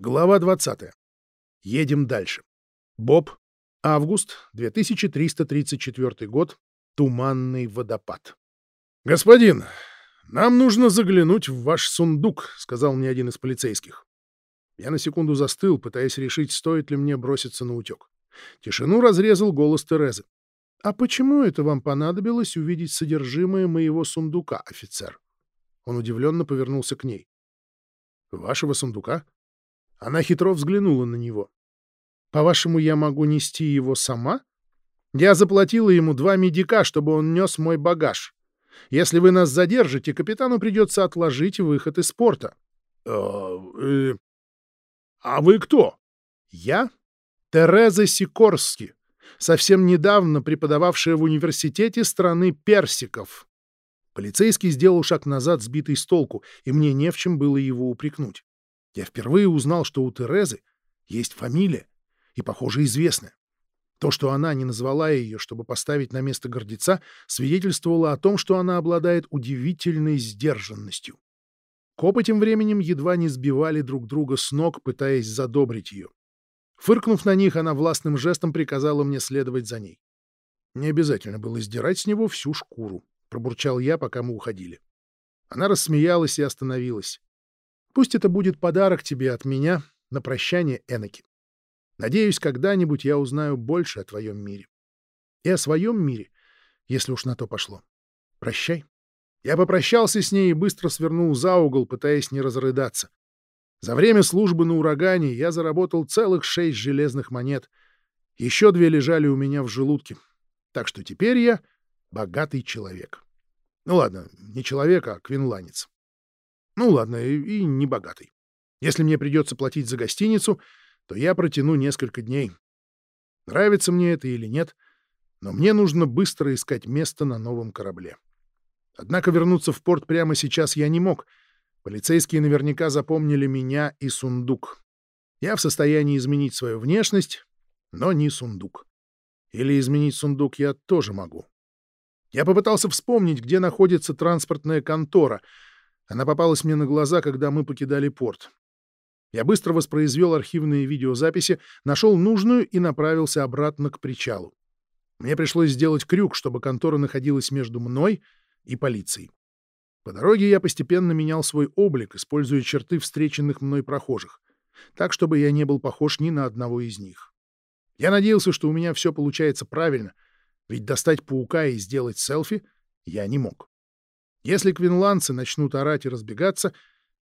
Глава 20. Едем дальше. Боб. Август 2334 год. Туманный водопад. «Господин, нам нужно заглянуть в ваш сундук», — сказал мне один из полицейских. Я на секунду застыл, пытаясь решить, стоит ли мне броситься на утек. Тишину разрезал голос Терезы. «А почему это вам понадобилось увидеть содержимое моего сундука, офицер?» Он удивленно повернулся к ней. «Вашего сундука?» Она хитро взглянула на него. «По-вашему, я могу нести его сама? Я заплатила ему два медика, чтобы он нес мой багаж. Если вы нас задержите, капитану придется отложить выход из порта». «А, э, а вы кто?» «Я Тереза Сикорски, совсем недавно преподававшая в университете страны персиков». Полицейский сделал шаг назад, сбитый с толку, и мне не в чем было его упрекнуть. Я впервые узнал, что у Терезы есть фамилия, и, похоже, известная. То, что она не назвала ее, чтобы поставить на место гордеца, свидетельствовало о том, что она обладает удивительной сдержанностью. Копы тем временем едва не сбивали друг друга с ног, пытаясь задобрить ее. Фыркнув на них, она властным жестом приказала мне следовать за ней. Не обязательно было сдирать с него всю шкуру, — пробурчал я, пока мы уходили. Она рассмеялась и остановилась. Пусть это будет подарок тебе от меня на прощание, Эноки. Надеюсь, когда-нибудь я узнаю больше о твоем мире. И о своем мире, если уж на то пошло. Прощай. Я попрощался с ней и быстро свернул за угол, пытаясь не разрыдаться. За время службы на урагане я заработал целых шесть железных монет. Еще две лежали у меня в желудке. Так что теперь я богатый человек. Ну ладно, не человек, а квинланец. Ну ладно, и, и не богатый. Если мне придется платить за гостиницу, то я протяну несколько дней. Нравится мне это или нет, но мне нужно быстро искать место на новом корабле. Однако вернуться в порт прямо сейчас я не мог. Полицейские наверняка запомнили меня и сундук. Я в состоянии изменить свою внешность, но не сундук. Или изменить сундук я тоже могу. Я попытался вспомнить, где находится транспортная контора — она попалась мне на глаза, когда мы покидали порт. Я быстро воспроизвел архивные видеозаписи, нашел нужную и направился обратно к причалу. Мне пришлось сделать крюк, чтобы контора находилась между мной и полицией. По дороге я постепенно менял свой облик, используя черты встреченных мной прохожих, так, чтобы я не был похож ни на одного из них. Я надеялся, что у меня все получается правильно, ведь достать паука и сделать селфи я не мог. Если квинландцы начнут орать и разбегаться,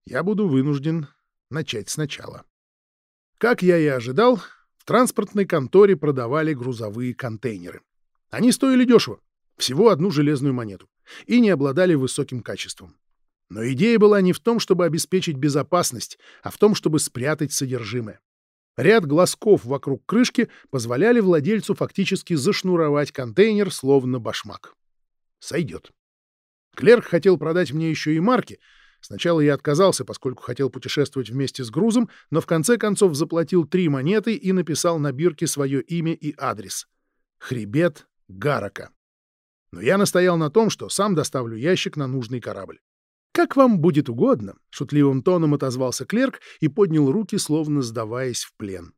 я буду вынужден начать сначала. Как я и ожидал, в транспортной конторе продавали грузовые контейнеры. Они стоили дешево, всего одну железную монету, и не обладали высоким качеством. Но идея была не в том, чтобы обеспечить безопасность, а в том, чтобы спрятать содержимое. Ряд глазков вокруг крышки позволяли владельцу фактически зашнуровать контейнер, словно башмак. Сойдет. Клерк хотел продать мне еще и марки. Сначала я отказался, поскольку хотел путешествовать вместе с грузом, но в конце концов заплатил три монеты и написал на бирке свое имя и адрес. Хребет Гарака. Но я настоял на том, что сам доставлю ящик на нужный корабль. «Как вам будет угодно», — шутливым тоном отозвался клерк и поднял руки, словно сдаваясь в плен.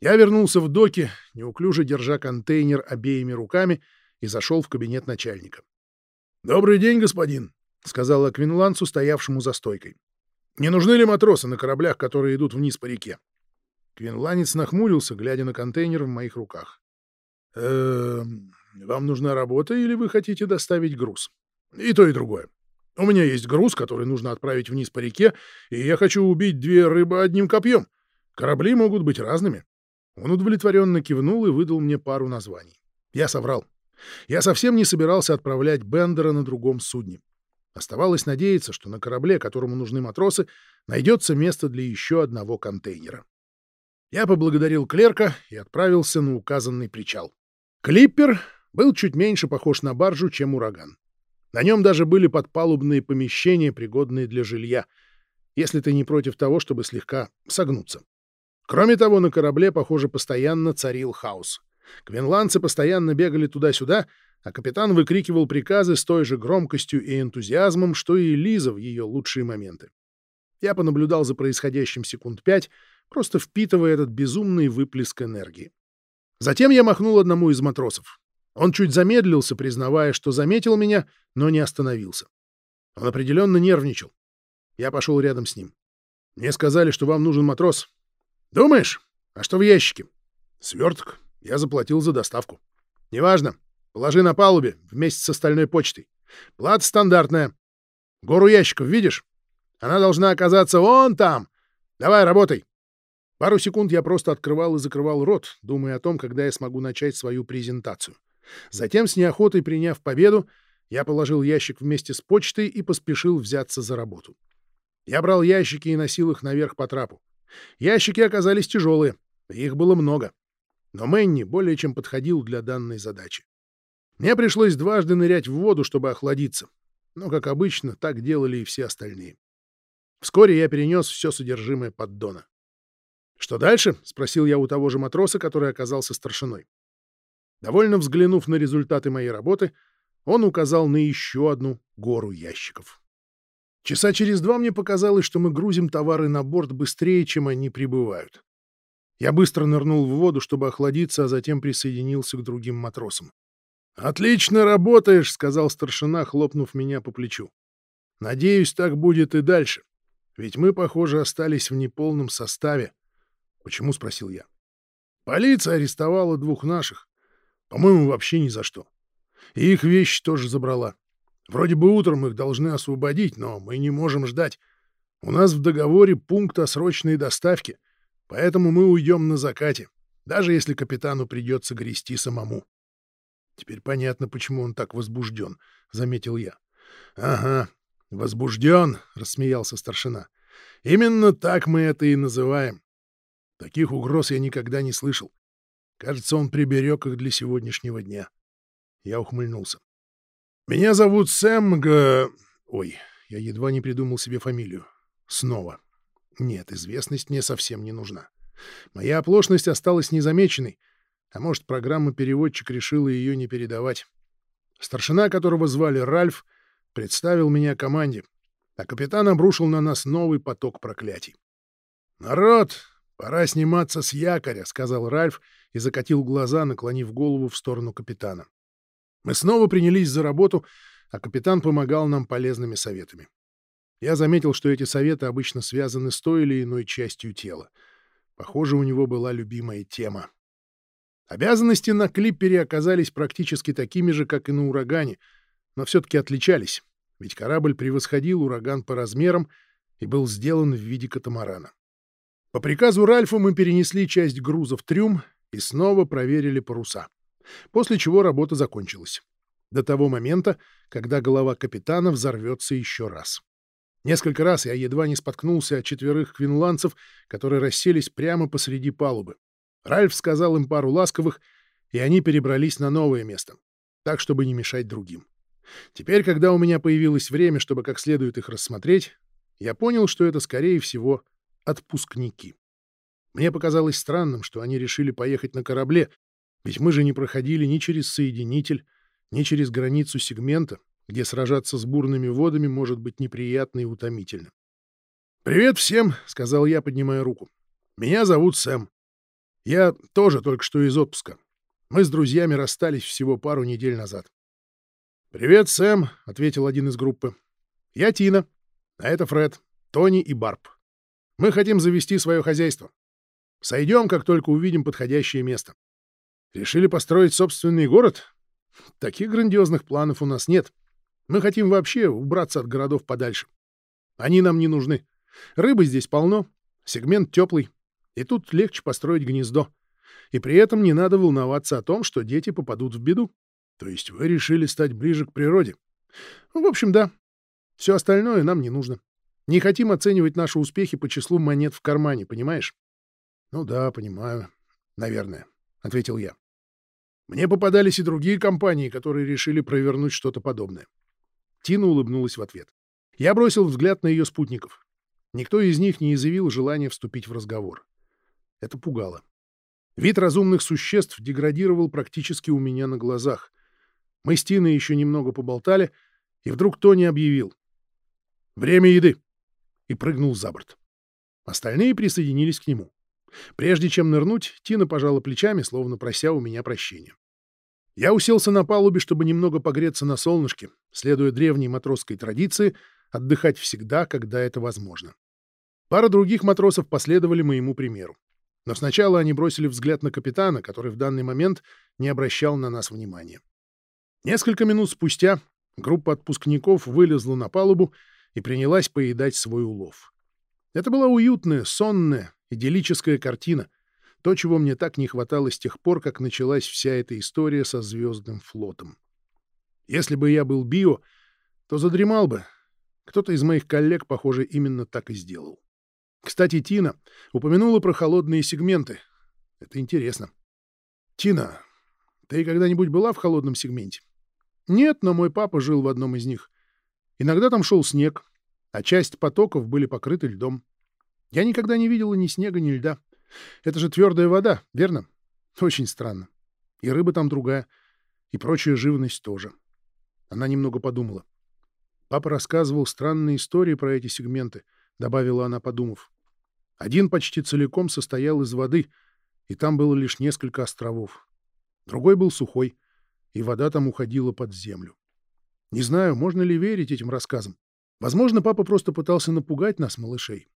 Я вернулся в доки, неуклюже держа контейнер обеими руками, и зашел в кабинет начальника. «Добрый день, господин», — сказал Аквинландцу, стоявшему за стойкой. «Не нужны ли матросы на кораблях, которые идут вниз по реке?» Квинланец нахмурился, глядя на контейнер в моих руках. «Э вам нужна работа или вы хотите доставить груз?» «И то, и другое. У меня есть груз, который нужно отправить вниз по реке, и я хочу убить две рыбы одним копьем. Корабли могут быть разными». Он удовлетворенно кивнул и выдал мне пару названий. Я соврал. Я совсем не собирался отправлять Бендера на другом судне. Оставалось надеяться, что на корабле, которому нужны матросы, найдется место для еще одного контейнера. Я поблагодарил клерка и отправился на указанный причал. Клиппер был чуть меньше похож на баржу, чем ураган. На нем даже были подпалубные помещения, пригодные для жилья, если ты не против того, чтобы слегка согнуться. Кроме того, на корабле, похоже, постоянно царил хаос. Квинландцы постоянно бегали туда-сюда, а капитан выкрикивал приказы с той же громкостью и энтузиазмом, что и Лиза в ее лучшие моменты. Я понаблюдал за происходящим секунд пять, просто впитывая этот безумный выплеск энергии. Затем я махнул одному из матросов. Он чуть замедлился, признавая, что заметил меня, но не остановился. Он определенно нервничал. Я пошел рядом с ним. Мне сказали, что вам нужен матрос. Думаешь? А что в ящике? Сверток. Я заплатил за доставку. Неважно. Положи на палубе вместе с остальной почтой. Плата стандартная. Гору ящиков видишь? Она должна оказаться вон там. Давай, работай. Пару секунд я просто открывал и закрывал рот, думая о том, когда я смогу начать свою презентацию. Затем, с неохотой приняв победу, я положил ящик вместе с почтой и поспешил взяться за работу. Я брал ящики и носил их наверх по трапу. Ящики оказались тяжелые, их было много. Но Мэнни более чем подходил для данной задачи. Мне пришлось дважды нырять в воду, чтобы охладиться. Но, как обычно, так делали и все остальные. Вскоре я перенес все содержимое поддона. «Что дальше?» — спросил я у того же матроса, который оказался старшиной. Довольно взглянув на результаты моей работы, он указал на еще одну гору ящиков. Часа через два мне показалось, что мы грузим товары на борт быстрее, чем они прибывают. Я быстро нырнул в воду, чтобы охладиться, а затем присоединился к другим матросам. «Отлично работаешь», — сказал старшина, хлопнув меня по плечу. «Надеюсь, так будет и дальше. Ведь мы, похоже, остались в неполном составе. «Почему?» — спросил я. «Полиция арестовала двух наших. По-моему, вообще ни за что. И их вещи тоже забрала. Вроде бы утром их должны освободить, но мы не можем ждать. У нас в договоре пункт о срочной доставке, поэтому мы уйдем на закате, даже если капитану придется грести самому». «Теперь понятно, почему он так возбужден», — заметил я. «Ага, возбужден», — рассмеялся старшина. «Именно так мы это и называем. Таких угроз я никогда не слышал. Кажется, он приберег их для сегодняшнего дня. Я ухмыльнулся. «Меня зовут Сэм. Ой, я едва не придумал себе фамилию. Снова. Нет, известность мне совсем не нужна. Моя оплошность осталась незамеченной, а может, программа-переводчик решила ее не передавать. Старшина, которого звали Ральф, представил меня команде, а капитан обрушил на нас новый поток проклятий. «Народ, «Пора сниматься с якоря», — сказал Ральф и закатил глаза, наклонив голову в сторону капитана. Мы снова принялись за работу, а капитан помогал нам полезными советами. Я заметил, что эти советы обычно связаны с той или иной частью тела. Похоже, у него была любимая тема. Обязанности на клиппере оказались практически такими же, как и на урагане, но все-таки отличались, ведь корабль превосходил ураган по размерам и был сделан в виде катамарана. По приказу Ральфа мы перенесли часть груза в трюм и снова проверили паруса, после чего работа закончилась. До того момента, когда голова капитана взорвется еще раз. Несколько раз я едва не споткнулся от четверых квинландцев, которые расселись прямо посреди палубы. Ральф сказал им пару ласковых, и они перебрались на новое место, так, чтобы не мешать другим. Теперь, когда у меня появилось время, чтобы как следует их рассмотреть, я понял, что это, скорее всего, отпускники. Мне показалось странным, что они решили поехать на корабле, ведь мы же не проходили ни через соединитель, ни через границу сегмента, где сражаться с бурными водами может быть неприятно и утомительно. «Привет всем!» — сказал я, поднимая руку. «Меня зовут Сэм. Я тоже только что из отпуска. Мы с друзьями расстались всего пару недель назад». «Привет, Сэм!» — ответил один из группы. «Я Тина, а это Фред, Тони и Барб. Мы хотим завести свое хозяйство. Сойдем, как только увидим подходящее место. Решили построить собственный город? Таких грандиозных планов у нас нет. Мы хотим вообще убраться от городов подальше. Они нам не нужны. Рыбы здесь полно, сегмент теплый, и тут легче построить гнездо. И при этом не надо волноваться о том, что дети попадут в беду. То есть вы решили стать ближе к природе? Ну, в общем, да. Все остальное нам не нужно. Не хотим оценивать наши успехи по числу монет в кармане, понимаешь? — Ну да, понимаю. Наверное, — ответил я. Мне попадались и другие компании, которые решили провернуть что-то подобное. Тина улыбнулась в ответ. Я бросил взгляд на ее спутников. Никто из них не изъявил желания вступить в разговор. Это пугало. Вид разумных существ деградировал практически у меня на глазах. Мы с Тиной еще немного поболтали, и вдруг Тони объявил. «Время еды!» и прыгнул за борт. Остальные присоединились к нему. Прежде чем нырнуть, Тина пожала плечами, словно прося у меня прощения. Я уселся на палубе, чтобы немного погреться на солнышке, следуя древней матросской традиции отдыхать всегда, когда это возможно. Пара других матросов последовали моему примеру. Но сначала они бросили взгляд на капитана, который в данный момент не обращал на нас внимания. Несколько минут спустя группа отпускников вылезла на палубу и принялась поедать свой улов. Это была уютная, сонная, идиллическая картина, то, чего мне так не хватало с тех пор, как началась вся эта история со Звездным флотом. Если бы я был био, то задремал бы. Кто-то из моих коллег, похоже, именно так и сделал. Кстати, Тина упомянула про холодные сегменты. Это интересно. Тина, ты когда-нибудь была в холодном сегменте? Нет, но мой папа жил в одном из них. Иногда там шел снег, а часть потоков были покрыты льдом. Я никогда не видела ни снега, ни льда. Это же твердая вода, верно? Очень странно. И рыба там другая, и прочая живность тоже. Она немного подумала. Папа рассказывал странные истории про эти сегменты, добавила она, подумав. Один почти целиком состоял из воды, и там было лишь несколько островов. Другой был сухой, и вода там уходила под землю. Не знаю, можно ли верить этим рассказам. Возможно, папа просто пытался напугать нас, малышей. —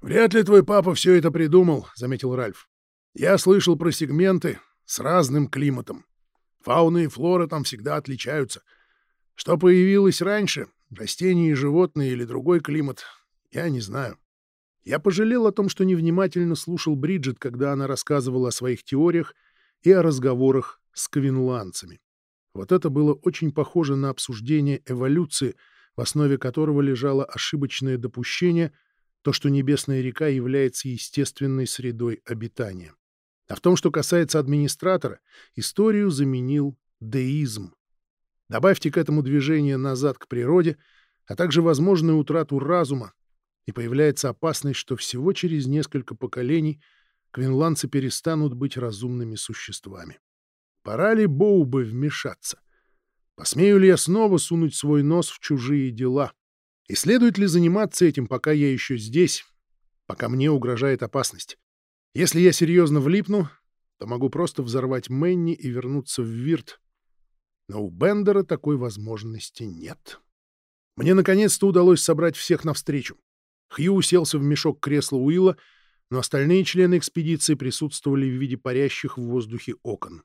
Вряд ли твой папа все это придумал, — заметил Ральф. — Я слышал про сегменты с разным климатом. Фауна и флора там всегда отличаются. Что появилось раньше, растения и животные или другой климат, я не знаю. Я пожалел о том, что невнимательно слушал Бриджит, когда она рассказывала о своих теориях и о разговорах с квинландцами. Вот это было очень похоже на обсуждение эволюции, в основе которого лежало ошибочное допущение, то, что Небесная река является естественной средой обитания. А в том, что касается администратора, историю заменил деизм. Добавьте к этому движение назад к природе, а также возможную утрату разума, и появляется опасность, что всего через несколько поколений квинландцы перестанут быть разумными существами. Пора ли Боубе вмешаться? Посмею ли я снова сунуть свой нос в чужие дела? И следует ли заниматься этим, пока я еще здесь, пока мне угрожает опасность? Если я серьезно влипну, то могу просто взорвать Мэнни и вернуться в Вирт. Но у Бендера такой возможности нет. Мне наконец-то удалось собрать всех навстречу. Хью уселся в мешок кресла Уилла, но остальные члены экспедиции присутствовали в виде парящих в воздухе окон.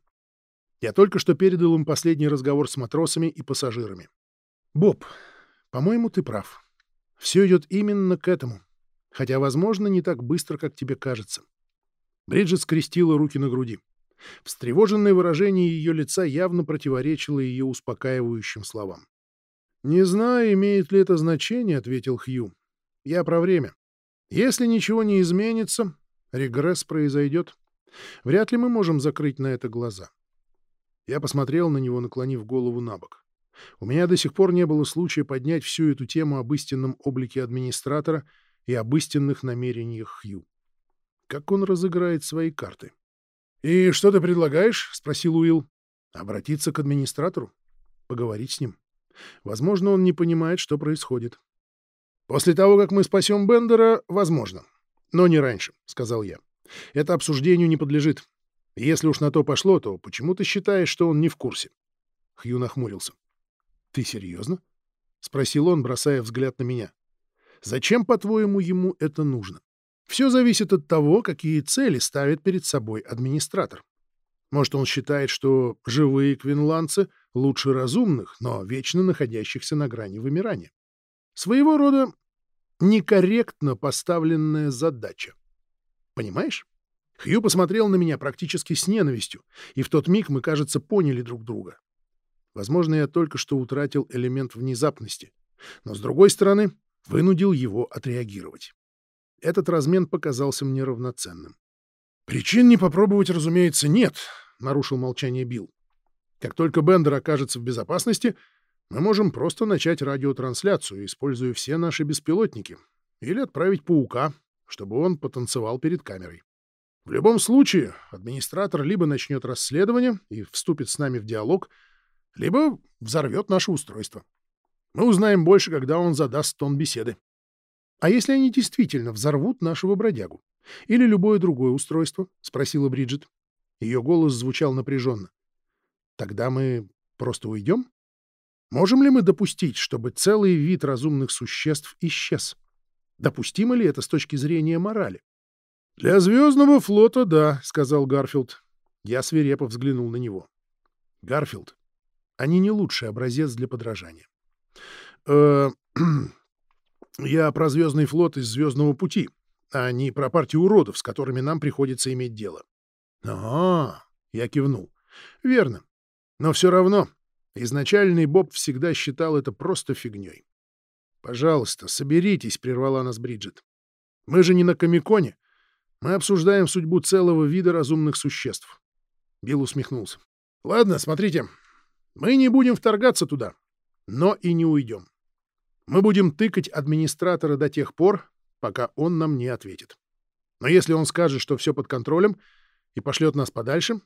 Я только что передал им последний разговор с матросами и пассажирами. «Боб, по-моему, ты прав. Все идет именно к этому, хотя, возможно, не так быстро, как тебе кажется». Бриджит скрестила руки на груди. Встревоженное выражение ее лица явно противоречило ее успокаивающим словам. «Не знаю, имеет ли это значение», — ответил Хью. Я про время. Если ничего не изменится, регресс произойдет. Вряд ли мы можем закрыть на это глаза. Я посмотрел на него, наклонив голову на бок. У меня до сих пор не было случая поднять всю эту тему об истинном облике администратора и об истинных намерениях Хью. Как он разыграет свои карты? — И что ты предлагаешь? — спросил Уилл. — Обратиться к администратору, поговорить с ним. Возможно, он не понимает, что происходит. «После того, как мы спасем Бендера, возможно. Но не раньше», — сказал я. «Это обсуждению не подлежит. Если уж на то пошло, то почему ты считаешь, что он не в курсе?» Хью нахмурился. «Ты серьезно?» — спросил он, бросая взгляд на меня. «Зачем, по-твоему, ему это нужно? Все зависит от того, какие цели ставит перед собой администратор. Может, он считает, что живые квинландцы лучше разумных, но вечно находящихся на грани вымирания. Своего рода некорректно поставленная задача. Понимаешь? Хью посмотрел на меня практически с ненавистью, и в тот миг мы, кажется, поняли друг друга. Возможно, я только что утратил элемент внезапности, но, с другой стороны, вынудил его отреагировать. Этот размен показался мне равноценным. «Причин не попробовать, разумеется, нет», — нарушил молчание Билл. «Как только Бендер окажется в безопасности, мы можем просто начать радиотрансляцию, используя все наши беспилотники, или отправить паука, чтобы он потанцевал перед камерой. В любом случае, администратор либо начнет расследование и вступит с нами в диалог, либо взорвет наше устройство. Мы узнаем больше, когда он задаст тон беседы. А если они действительно взорвут нашего бродягу? Или любое другое устройство? — спросила Бриджит. Ее голос звучал напряженно. Тогда мы просто уйдем? Можем ли мы допустить, чтобы целый вид разумных существ исчез? Допустимо ли это с точки зрения морали? — Для Звездного флота — да, — сказал Гарфилд. Я свирепо взглянул на него. — Гарфилд, они не лучший образец для подражания. Э, я про Звездный флот из Звездного пути, а не про партию уродов, с которыми нам приходится иметь дело. — Ага, — я кивнул. — Верно. Но все равно изначальный Боб всегда считал это просто фигней. — Пожалуйста, соберитесь, — прервала нас Бриджит. — Мы же не на Комиконе. Мы обсуждаем судьбу целого вида разумных существ. Билл усмехнулся. — Ладно, смотрите. Мы не будем вторгаться туда, но и не уйдем. Мы будем тыкать администратора до тех пор, пока он нам не ответит. Но если он скажет, что все под контролем, и пошлет нас подальше,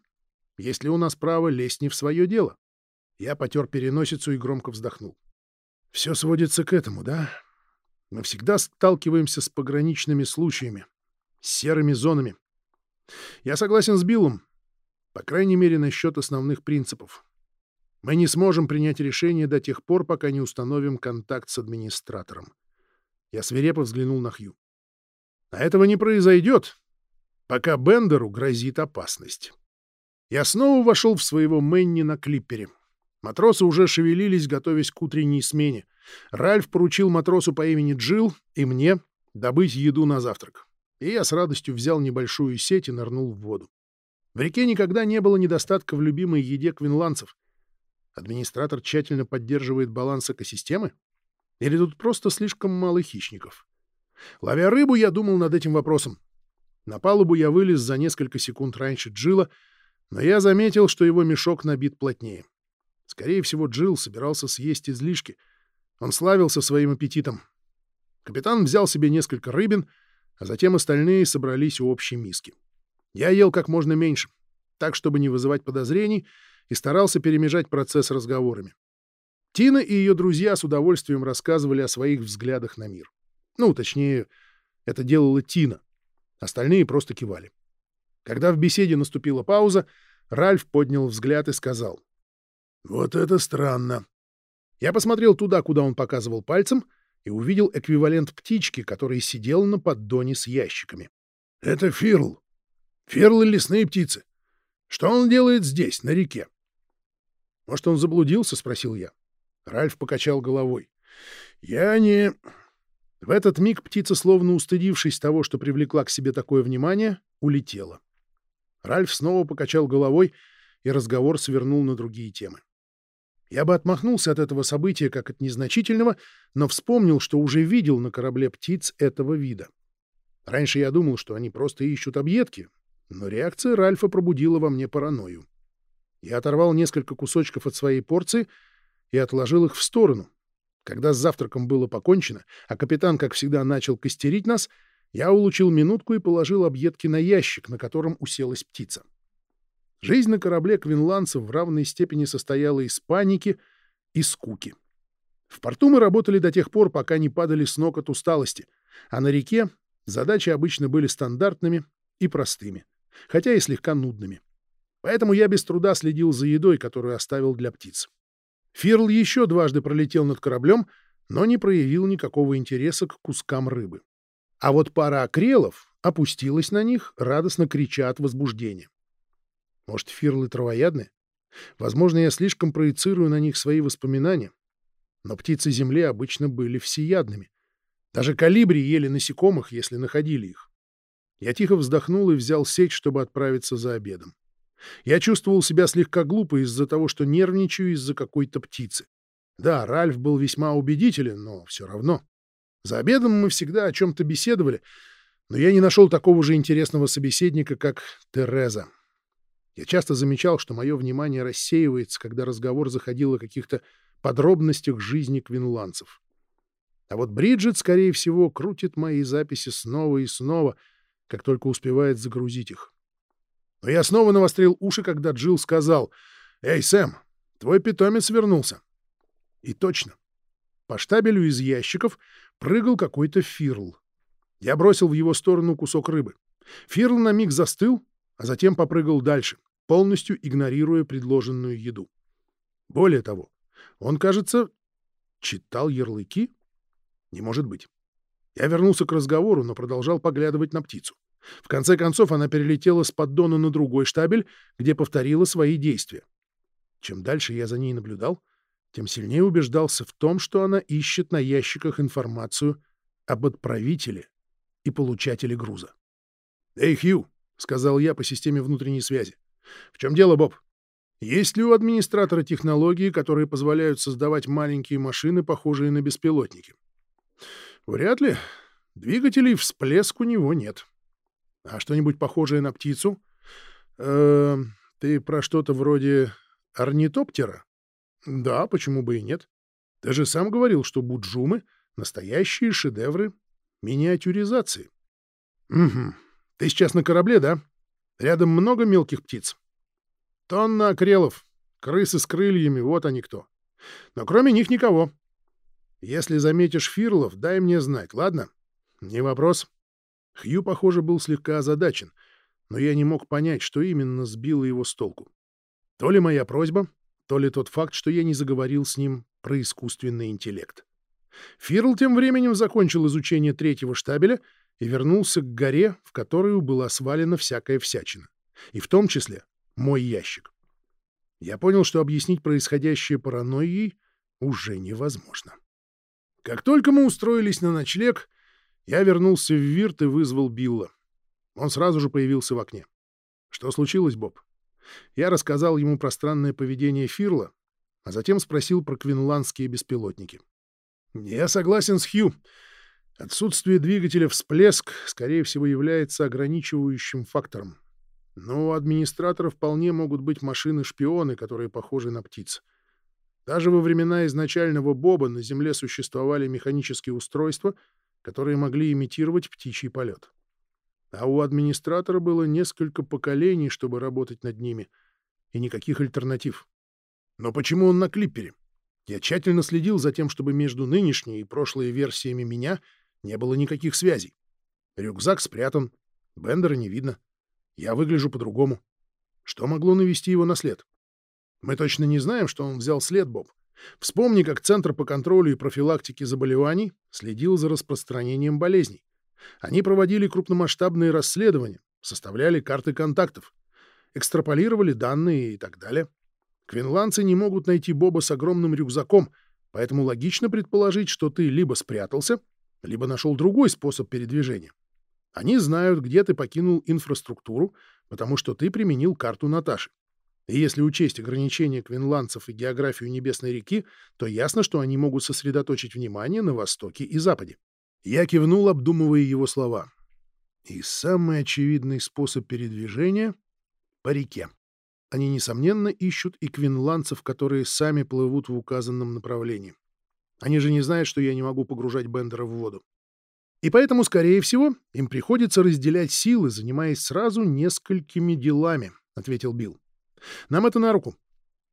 есть ли у нас право лезть не в свое дело? Я потер переносицу и громко вздохнул. Все сводится к этому, да? Мы всегда сталкиваемся с пограничными случаями, с серыми зонами. Я согласен с Биллом, по крайней мере, насчет основных принципов. Мы не сможем принять решение до тех пор, пока не установим контакт с администратором. Я свирепо взглянул на Хью. А этого не произойдет, пока Бендеру грозит опасность. Я снова вошел в своего Мэнни на клиппере. Матросы уже шевелились, готовясь к утренней смене. Ральф поручил матросу по имени Джилл и мне добыть еду на завтрак. И я с радостью взял небольшую сеть и нырнул в воду. В реке никогда не было недостатка в любимой еде квинландцев. Администратор тщательно поддерживает баланс экосистемы? Или тут просто слишком мало хищников? Ловя рыбу, я думал над этим вопросом. На палубу я вылез за несколько секунд раньше Джилла, но я заметил, что его мешок набит плотнее. Скорее всего, Джилл собирался съесть излишки. Он славился своим аппетитом. Капитан взял себе несколько рыбин, а затем остальные собрались у общей миски. Я ел как можно меньше, так, чтобы не вызывать подозрений, и старался перемежать процесс разговорами. Тина и ее друзья с удовольствием рассказывали о своих взглядах на мир. Ну, точнее, это делала Тина. Остальные просто кивали. Когда в беседе наступила пауза, Ральф поднял взгляд и сказал. «Вот это странно». Я посмотрел туда, куда он показывал пальцем, и увидел эквивалент птички, который сидел на поддоне с ящиками. «Это фирл. Фирлы — лесные птицы. Что он делает здесь, на реке?» «Может, он заблудился?» — спросил я. Ральф покачал головой. «Я не...» В этот миг птица, словно устыдившись того, что привлекла к себе такое внимание, улетела. Ральф снова покачал головой, и разговор свернул на другие темы. Я бы отмахнулся от этого события как от незначительного, но вспомнил, что уже видел на корабле птиц этого вида. Раньше я думал, что они просто ищут объедки, но реакция Ральфа пробудила во мне паранойю. Я оторвал несколько кусочков от своей порции и отложил их в сторону. Когда с завтраком было покончено, а капитан, как всегда, начал костерить нас, я улучил минутку и положил объедки на ящик, на котором уселась птица. Жизнь на корабле квинландцев в равной степени состояла из паники и скуки. В порту мы работали до тех пор, пока не падали с ног от усталости, а на реке задачи обычно были стандартными и простыми, хотя и слегка нудными. Поэтому я без труда следил за едой, которую оставил для птиц. Фирл еще дважды пролетел над кораблем, но не проявил никакого интереса к кускам рыбы. А вот пара акрелов опустилась на них, радостно крича от возбуждения. Может, фирлы травоядны? Возможно, я слишком проецирую на них свои воспоминания. Но птицы Земли обычно были всеядными. Даже калибри ели насекомых, если находили их. Я тихо вздохнул и взял сеть, чтобы отправиться за обедом. Я чувствовал себя слегка глупо из-за того, что нервничаю из-за какой-то птицы. Да, Ральф был весьма убедителен, но все равно. За обедом мы всегда о чем-то беседовали, но я не нашел такого же интересного собеседника, как Тереза. Я часто замечал, что мое внимание рассеивается, когда разговор заходил о каких-то подробностях жизни квинландцев. А вот Бриджит, скорее всего, крутит мои записи снова и снова, как только успевает загрузить их. Но я снова навострил уши, когда Джилл сказал, «Эй, Сэм, твой питомец вернулся». И точно. По штабелю из ящиков прыгал какой-то фирл. Я бросил в его сторону кусок рыбы. Фирл на миг застыл, а затем попрыгал дальше, полностью игнорируя предложенную еду. Более того, он, кажется, читал ярлыки? Не может быть. Я вернулся к разговору, но продолжал поглядывать на птицу. В конце концов, она перелетела с поддона на другой штабель, где повторила свои действия. Чем дальше я за ней наблюдал, тем сильнее убеждался в том, что она ищет на ящиках информацию об отправителе и получателе груза. «Эй, Хью!» — сказал я по системе внутренней связи. «В чем дело, Боб? Есть ли у администратора технологии, которые позволяют создавать маленькие машины, похожие на беспилотники?» «Вряд ли. Двигателей всплеск у него нет. А что-нибудь похожее на птицу? Э, ты про что-то вроде орнитоптера? Да, почему бы и нет? Ты же сам говорил, что буджумы — настоящие шедевры миниатюризации. Угу. Ты сейчас на корабле, да? Рядом много мелких птиц. Тонна акрелов, крысы с крыльями, вот они кто. Но кроме них никого. Если заметишь фирлов, дай мне знать, ладно? Не вопрос. Хью, похоже, был слегка озадачен, но я не мог понять, что именно сбило его с толку. То ли моя просьба, то ли тот факт, что я не заговорил с ним про искусственный интеллект. Фирл тем временем закончил изучение третьего штабеля и вернулся к горе, в которую была свалена всякая всячина, и в том числе мой ящик. Я понял, что объяснить происходящее паранойей уже невозможно. Как только мы устроились на ночлег, я вернулся в Вирт и вызвал Билла. Он сразу же появился в окне. «Что случилось, Боб?» Я рассказал ему про странное поведение Фирла, а затем спросил про квинландские беспилотники. «Я согласен с Хью. Отсутствие двигателя всплеск, скорее всего, является ограничивающим фактором. Но у администратора вполне могут быть машины-шпионы, которые похожи на птиц. Даже во времена изначального Боба на Земле существовали механические устройства — которые могли имитировать птичий полет. А у администратора было несколько поколений, чтобы работать над ними, и никаких альтернатив. Но почему он на клиппере? Я тщательно следил за тем, чтобы между нынешней и прошлой версиями меня не было никаких связей. Рюкзак спрятан, Бендера не видно. Я выгляжу по-другому. Что могло навести его на след? Мы точно не знаем, что он взял след, Боб. Вспомни, как Центр по контролю и профилактике заболеваний следил за распространением болезней. Они проводили крупномасштабные расследования, составляли карты контактов, экстраполировали данные и так далее. Квинландцы не могут найти Боба с огромным рюкзаком, поэтому логично предположить, что ты либо спрятался, либо нашел другой способ передвижения. Они знают, где ты покинул инфраструктуру, потому что ты применил карту Наташи. И если учесть ограничения квинландцев и географию Небесной реки, то ясно, что они могут сосредоточить внимание на востоке и западе. Я кивнул, обдумывая его слова. И самый очевидный способ передвижения — по реке. Они, несомненно, ищут и квинландцев, которые сами плывут в указанном направлении. Они же не знают, что я не могу погружать Бендера в воду. И поэтому, скорее всего, им приходится разделять силы, занимаясь сразу несколькими делами, — ответил Билл. Нам это на руку.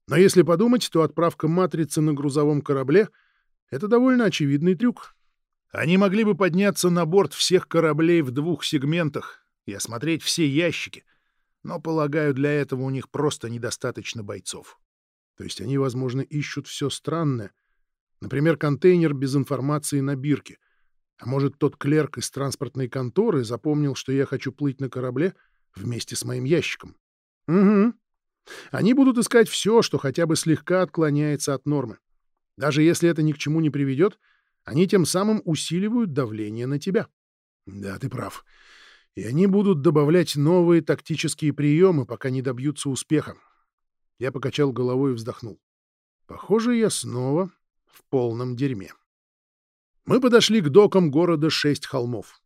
Но если подумать, то отправка матрицы на грузовом корабле — это довольно очевидный трюк. Они могли бы подняться на борт всех кораблей в двух сегментах и осмотреть все ящики, но, полагаю, для этого у них просто недостаточно бойцов. То есть они, возможно, ищут все странное. Например, контейнер без информации на бирке. А может, тот клерк из транспортной конторы запомнил, что я хочу плыть на корабле вместе с моим ящиком. Угу. Они будут искать все, что хотя бы слегка отклоняется от нормы. Даже если это ни к чему не приведет, они тем самым усиливают давление на тебя. Да, ты прав. И они будут добавлять новые тактические приемы, пока не добьются успеха. Я покачал головой и вздохнул. Похоже, я снова в полном дерьме. Мы подошли к докам города Шесть холмов.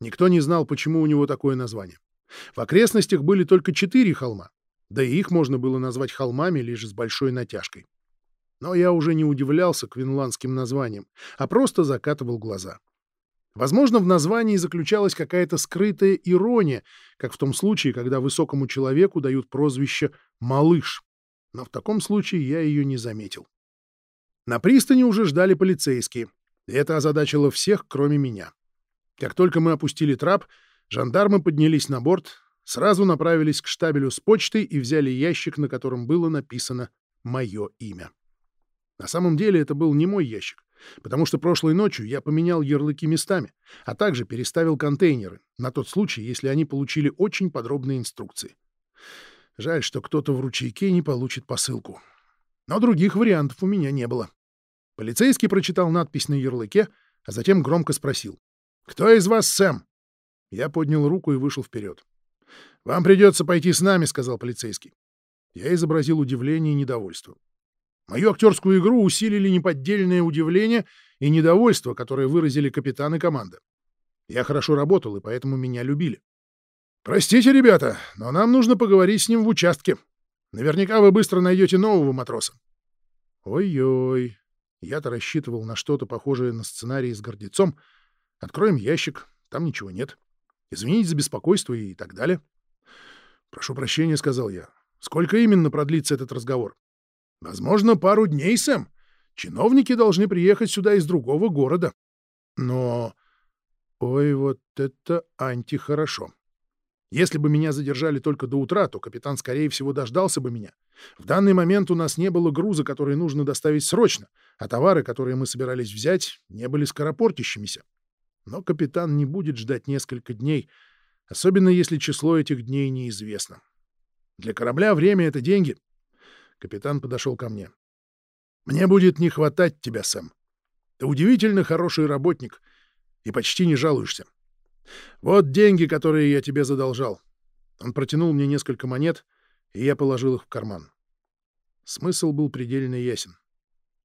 Никто не знал, почему у него такое название. В окрестностях были только четыре холма, да и их можно было назвать холмами лишь с большой натяжкой. Но я уже не удивлялся квинландским названиям, а просто закатывал глаза. Возможно, в названии заключалась какая-то скрытая ирония, как в том случае, когда высокому человеку дают прозвище «малыш». Но в таком случае я ее не заметил. На пристани уже ждали полицейские, это озадачило всех, кроме меня. Как только мы опустили трап, Жандармы поднялись на борт, сразу направились к штабелю с почтой и взяли ящик, на котором было написано «Мое имя». На самом деле это был не мой ящик, потому что прошлой ночью я поменял ярлыки местами, а также переставил контейнеры, на тот случай, если они получили очень подробные инструкции. Жаль, что кто-то в ручейке не получит посылку. Но других вариантов у меня не было. Полицейский прочитал надпись на ярлыке, а затем громко спросил. «Кто из вас Сэм?» Я поднял руку и вышел вперед. «Вам придется пойти с нами», — сказал полицейский. Я изобразил удивление и недовольство. Мою актерскую игру усилили неподдельное удивление и недовольство, которое выразили капитан и команда. Я хорошо работал, и поэтому меня любили. «Простите, ребята, но нам нужно поговорить с ним в участке. Наверняка вы быстро найдете нового матроса». Ой-ой, я-то рассчитывал на что-то похожее на сценарий с гордецом. Откроем ящик, там ничего нет. Извините за беспокойство и так далее. «Прошу прощения», — сказал я. «Сколько именно продлится этот разговор?» «Возможно, пару дней, Сэм. Чиновники должны приехать сюда из другого города». «Но...» «Ой, вот это антихорошо. Если бы меня задержали только до утра, то капитан, скорее всего, дождался бы меня. В данный момент у нас не было груза, который нужно доставить срочно, а товары, которые мы собирались взять, не были скоропортящимися. Но капитан не будет ждать несколько дней, особенно если число этих дней неизвестно. Для корабля время — это деньги. Капитан подошел ко мне. «Мне будет не хватать тебя, Сэм. Ты удивительно хороший работник и почти не жалуешься. Вот деньги, которые я тебе задолжал. Он протянул мне несколько монет, и я положил их в карман. Смысл был предельно ясен.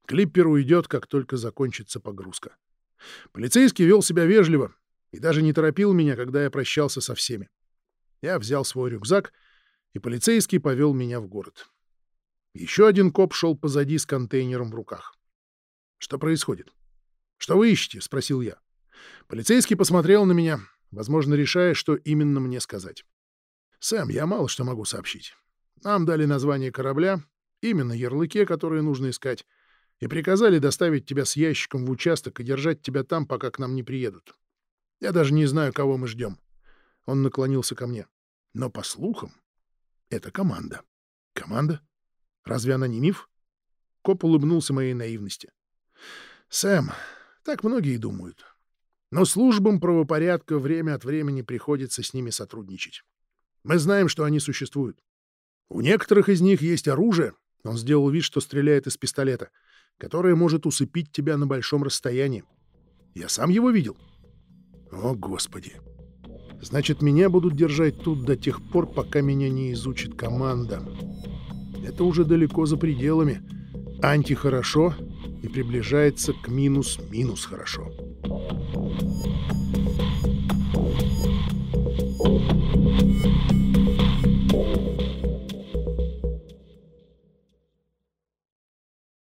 Клиппер уйдет, как только закончится погрузка. Полицейский вел себя вежливо и даже не торопил меня, когда я прощался со всеми. Я взял свой рюкзак, и полицейский повел меня в город. Еще один коп шел позади с контейнером в руках. «Что происходит?» «Что вы ищете?» — спросил я. Полицейский посмотрел на меня, возможно, решая, что именно мне сказать. «Сэм, я мало что могу сообщить. Нам дали название корабля, именно ярлыке, которые нужно искать, и приказали доставить тебя с ящиком в участок и держать тебя там, пока к нам не приедут. Я даже не знаю, кого мы ждем». Он наклонился ко мне. «Но, по слухам, это команда». «Команда? Разве она не миф?» Коп улыбнулся моей наивности. «Сэм, так многие думают. Но службам правопорядка время от времени приходится с ними сотрудничать. Мы знаем, что они существуют. У некоторых из них есть оружие, он сделал вид, что стреляет из пистолета, которое может усыпить тебя на большом расстоянии. Я сам его видел. О, Господи! Значит, меня будут держать тут до тех пор, пока меня не изучит команда. Это уже далеко за пределами. Анти-хорошо и приближается к минус-минус хорошо. Thank you.